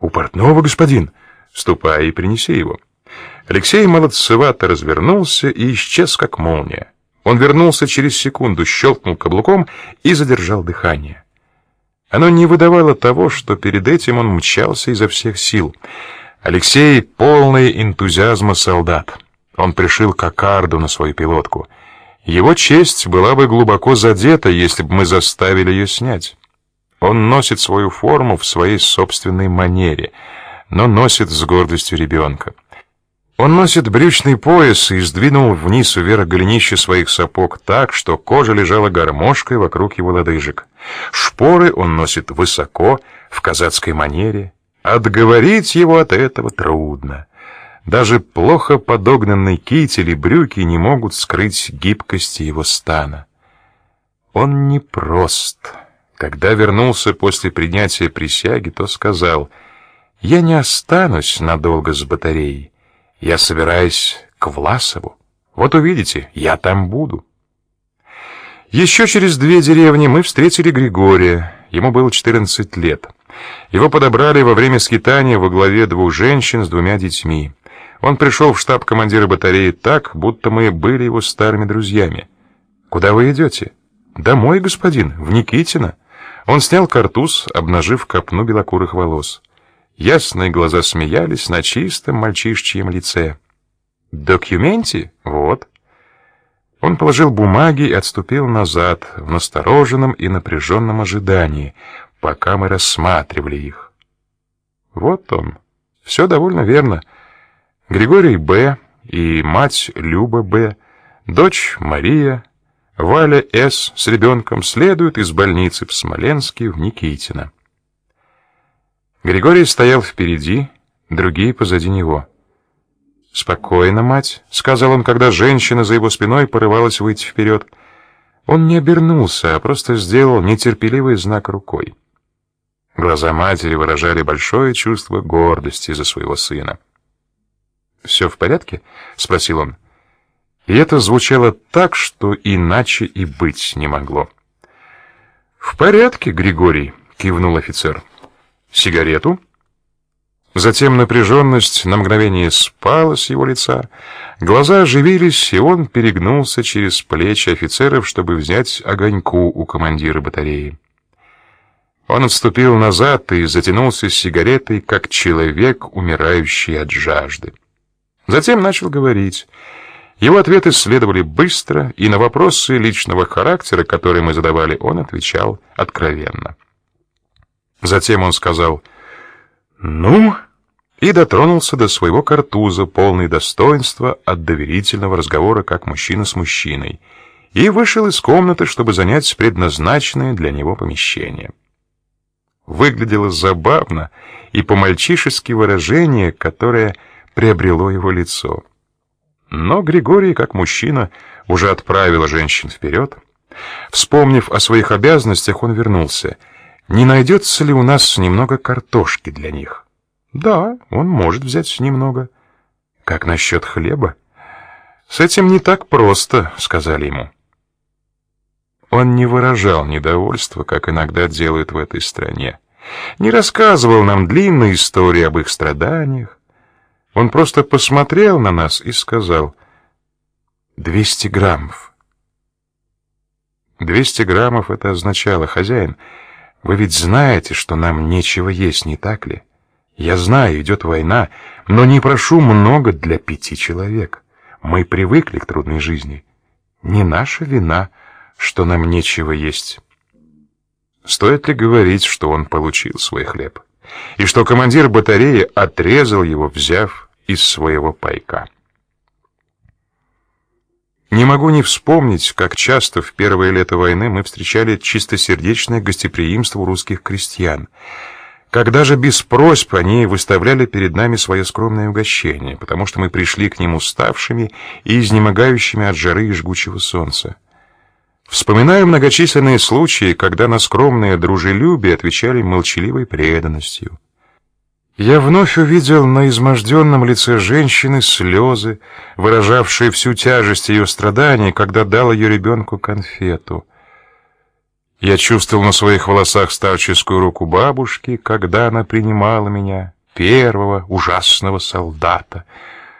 У портного, господин. Ступай и принеси его. Алексей молодцевато развернулся и исчез как молния. Он вернулся через секунду, щелкнул каблуком и задержал дыхание. Оно не выдавало того, что перед этим он мчался изо всех сил. Алексей полный энтузиазма солдат. Он пришил кокарду на свою пилотку. Его честь была бы глубоко задета, если бы мы заставили ее снять. Он носит свою форму в своей собственной манере, но носит с гордостью ребенка. Он носит брючный пояс и сдвинул вниз вверх голенище своих сапог так, что кожа лежала гармошкой вокруг его лодыжек. Шпоры он носит высоко, в казацкой манере. Отговорить его от этого трудно. Даже плохо подогнанный китель и брюки не могут скрыть гибкости его стана. Он не прост. Когда вернулся после принятия присяги, то сказал: "Я не останусь надолго с батареей. Я собираюсь к Власову. Вот увидите, я там буду. Еще через две деревни мы встретили Григория. Ему было 14 лет. Его подобрали во время скитания во главе двух женщин с двумя детьми. Он пришел в штаб командира батареи так, будто мы были его старыми друзьями. Куда вы идете?» Домой, господин, в Никитино. Он снял картуз, обнажив копну белокурых волос. Ясные глаза смеялись на чистом мальчишчьем лице. «Докюменти? Вот». Он положил бумаги и отступил назад в настороженном и напряженном ожидании, пока мы рассматривали их. Вот он. Все довольно верно. Григорий Б. и мать Люба Б., дочь Мария, Валя С. с ребенком следуют из больницы в Смоленске в Никитино. Григорий стоял впереди, другие позади него. «Спокойно, мать», — сказал он, когда женщина за его спиной порывалась выйти вперед. Он не обернулся, а просто сделал нетерпеливый знак рукой. Глаза матери выражали большое чувство гордости за своего сына. «Все в порядке?» — спросил он. И это звучало так, что иначе и быть не могло. «В порядке, Григорий», — кивнул офицер. Сигарету? Затем напряженность на мгновение спала с его лица, глаза оживились, и он перегнулся через плечи офицеров, чтобы взять огоньку у командира батареи. Он отступил назад и затянулся сигаретой, как человек, умирающий от жажды. Затем начал говорить. Его ответы следовали быстро, и на вопросы личного характера, которые мы задавали, он отвечал откровенно. Затем он сказал «Ну?» и дотронулся до своего картуза, полный достоинства от доверительного разговора, как мужчина с мужчиной, и вышел из комнаты, чтобы занять предназначенное для него помещение. Выглядело забавно и по-мальчишески выражение, которое приобрело его лицо. Но Григорий, как мужчина, уже отправил женщин вперед. Вспомнив о своих обязанностях, он вернулся — не найдется ли у нас немного картошки для них? Да, он может взять немного. Как насчет хлеба? С этим не так просто, сказали ему. Он не выражал недовольства, как иногда делают в этой стране. Не рассказывал нам длинные истории об их страданиях. Он просто посмотрел на нас и сказал: «Двести граммов». Двести граммов это означало, хозяин, вы ведь знаете, что нам нечего есть, не так ли? Я знаю, идет война, но не прошу много для пяти человек. Мы привыкли к трудной жизни. Не наша вина, что нам нечего есть. Стоит ли говорить, что он получил свой хлеб, и что командир батареи отрезал его, взяв из своего пайка? Не могу не вспомнить, как часто в первое лето войны мы встречали чистосердечное гостеприимство русских крестьян. Когда же без просьб они выставляли перед нами свое скромное угощение, потому что мы пришли к ним уставшими и изнемогающими от жары и жгучего солнца. Вспоминаю многочисленные случаи, когда на скромное дружелюбие отвечали молчаливой преданностью. Я вновь увидел на изможденном лице женщины слезы, выражавшие всю тяжесть ее страданий, когда дал ее ребенку конфету. Я чувствовал на своих волосах старческую руку бабушки, когда она принимала меня, первого ужасного солдата —